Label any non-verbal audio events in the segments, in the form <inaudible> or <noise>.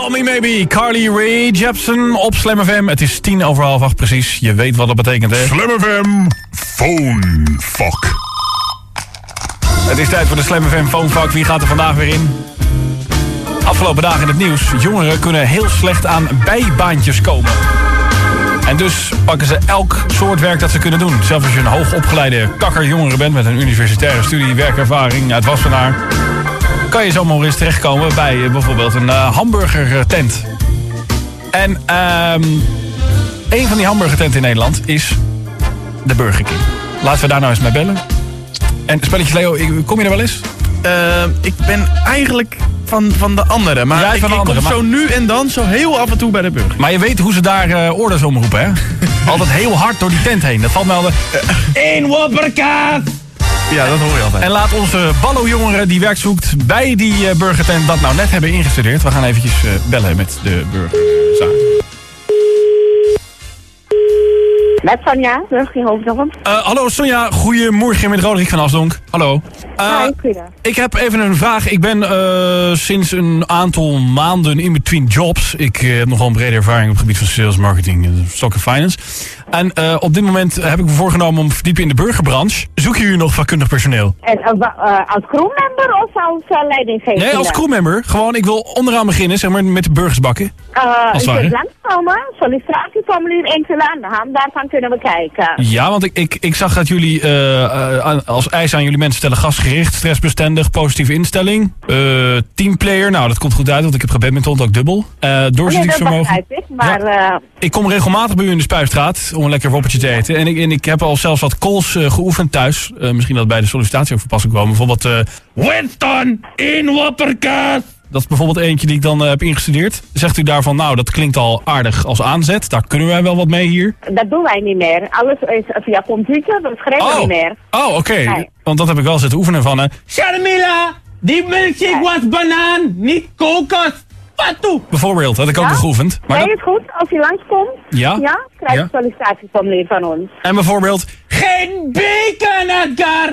Call Me Maybe, Carly Rae Jepsen op Slam FM. Het is tien over half acht precies. Je weet wat dat betekent, hè? Slam FM, phone fuck. Het is tijd voor de Slam FM Phonefuck. Wie gaat er vandaag weer in? Afgelopen dagen in het nieuws. Jongeren kunnen heel slecht aan bijbaantjes komen. En dus pakken ze elk soort werk dat ze kunnen doen. Zelfs als je een hoogopgeleide kakkerjongere bent... met een universitaire studie, werkervaring uit Wassenaar... kan je zomaar eens terechtkomen bij eh, bijvoorbeeld een uh, hamburgertent. En ehm een van die hamburgertenten in Nederland is de Burger King. Laten we daar nou eens mee bellen. En spelletje Leo, kom je er wel eens? Eh, ik ben eigenlijk van, van de andere. Maar Jij ik, van de ik andere, kom maar- zo nu en dan zo heel af en toe bij de burger. Maar je weet hoe ze daar eh, orders omroepen, hè? <laughs> Altijd heel hard door die tent heen. Dat valt me altijd. Eén wopperkaas! Ja, dat hoor je altijd. En laat onze ballo-jongere die werk zoekt bij die eh, burgertent dat nou net hebben ingestudeerd. We gaan eventjes eh, bellen met de burgerzaak. Met Sonja, in Hoofddorp. Eh, hallo Sonja, goedemorgen met Roderick van Asdonk. Hallo. Eh, Hi, goeiedag. ik heb even een vraag. Ik ben eh, sinds een aantal maanden in between jobs. Ik heb nogal een brede ervaring op het gebied van sales, marketing en stock en finance. En eh, op dit moment heb ik me voorgenomen om te verdiepen in de burgerbranche. Zoeken jullie nog vakkundig personeel? En uh, wa- uh, als crewmember of als uh, leidinggevende? Nee, als crewmember. Gewoon, ik wil onderaan beginnen, zeg maar, met de burgersbakken. Uh, als kunt langskomen, sollicitatieformulier invullen aan de hand. Daarvan kunnen we kijken. Ja, want ik, ik, ik zag dat jullie eh, eh, als eis aan jullie mensen stellen gastgericht, stressbestendig, positieve instelling, eh, teamplayer. Nou, dat komt goed uit, want ik heb gebadminton ook dubbel. Eh nee, doorzettingsvermogen. ik. Maar Ik kom regelmatig bij u in de Spuistraat om een lekker woppertje te eten. En ik, en ik heb al zelfs wat calls eh, geoefend thuis. Eh, misschien dat bij de sollicitatie ook verpassen komen. Bijvoorbeeld eh Winston in Wopperkaas. Dat is bijvoorbeeld eentje die ik dan heb ingestudeerd. Zegt u daarvan, nou, dat klinkt al aardig als aanzet. Daar kunnen wij wel wat mee hier. dat doen wij niet meer. Alles is via computer, dat schrijven we Oh, niet meer. oh oké. Nee. Want dat heb ik wel zitten oefenen van... Sharmila, die milkshake was banaan, niet kokos. Wat toe? bijvoorbeeld, had ik ook Ja? geoefend. Maar nee, dat, is goed. Als u langskomt, Ja? ja, krijg je Ja. een sollicitatieformulier van ons. en bijvoorbeeld, Geen bacon, Edgar,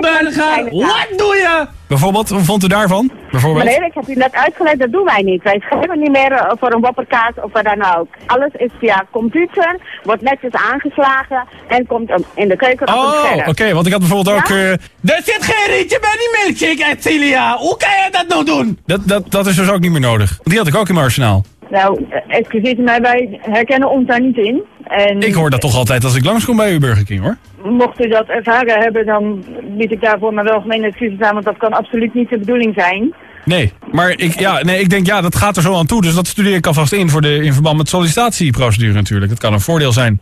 burger. Wat doe je? Bijvoorbeeld, wat vond u daarvan? Bijvoorbeeld? Meneer, ik heb u net uitgelegd, dat doen wij niet. Wij schrijven niet meer eh, voor een wopperkaas of wat dan ook. Alles is via computer, wordt netjes aangeslagen en komt in de keuken op Oh, oké, want ik had bijvoorbeeld ook... Eh, Er zit geen rietje bij die milkshake, Edcilia. Hoe kan je dat nou doen? dat, dat, dat is dus ook niet meer nodig. Die had ik ook in mijn arsenaal. Nou, eh, excuseer mij, wij herkennen ons daar niet in. En Ik hoor dat toch altijd als ik langskom bij uw Burger King, hoor. mocht u dat ervaren hebben, dan bied ik daarvoor maar wel gemeen excuses aan, want dat kan absoluut niet de bedoeling zijn. Nee, maar ik, ja, nee, ik denk, ja, dat gaat er zo aan toe. Dus dat studeer ik alvast in voor de, in verband met sollicitatieprocedure natuurlijk. Dat kan een voordeel zijn.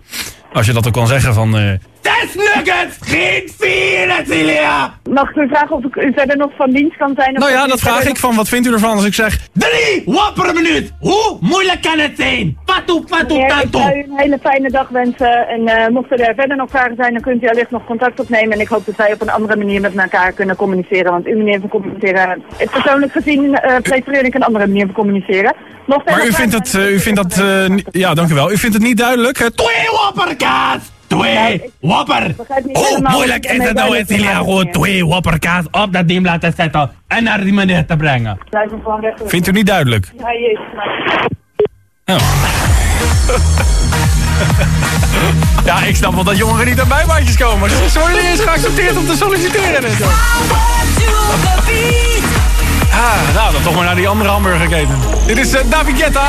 Als je dat ook kan zeggen van... eh, Zes nuggets, geen vier, Edcilia. Mag ik u vragen of ik u verder nog van dienst kan zijn? of nou ja, u dat vraag ik van, wat vindt u ervan als ik zeg... Drie wapper een minuut. Hoe moeilijk kan het zijn? Patu, patu, Meneer, ik zou u een hele fijne dag wensen. En eh, mochten er verder nog vragen zijn, dan kunt u allicht nog contact opnemen. En ik hoop dat wij op een andere manier met elkaar kunnen communiceren. Want uw manier van communiceren, ik persoonlijk gezien, eh prefereer ik een andere manier van communiceren. Mocht er Maar u vindt het, eh, u vindt dat, eh, ja, dank u wel. U vindt het niet duidelijk? Twee wapperkaas. Twee wapper. begrijp niet Hoe moeilijk is het nou, Edcilia? duidelijk Gewoon twee wapperkaas op dat ding laten zetten en naar die meneer te brengen. Vindt u niet duidelijk? Oh. <laughs> Ja, ik snap wel dat jongeren niet aan bijbaantjes komen. Ze worden niet eens geaccepteerd om te solliciteren en zo. Ah, nou, dan toch maar naar die andere hamburgerketen. Dit is eh, David Guetta.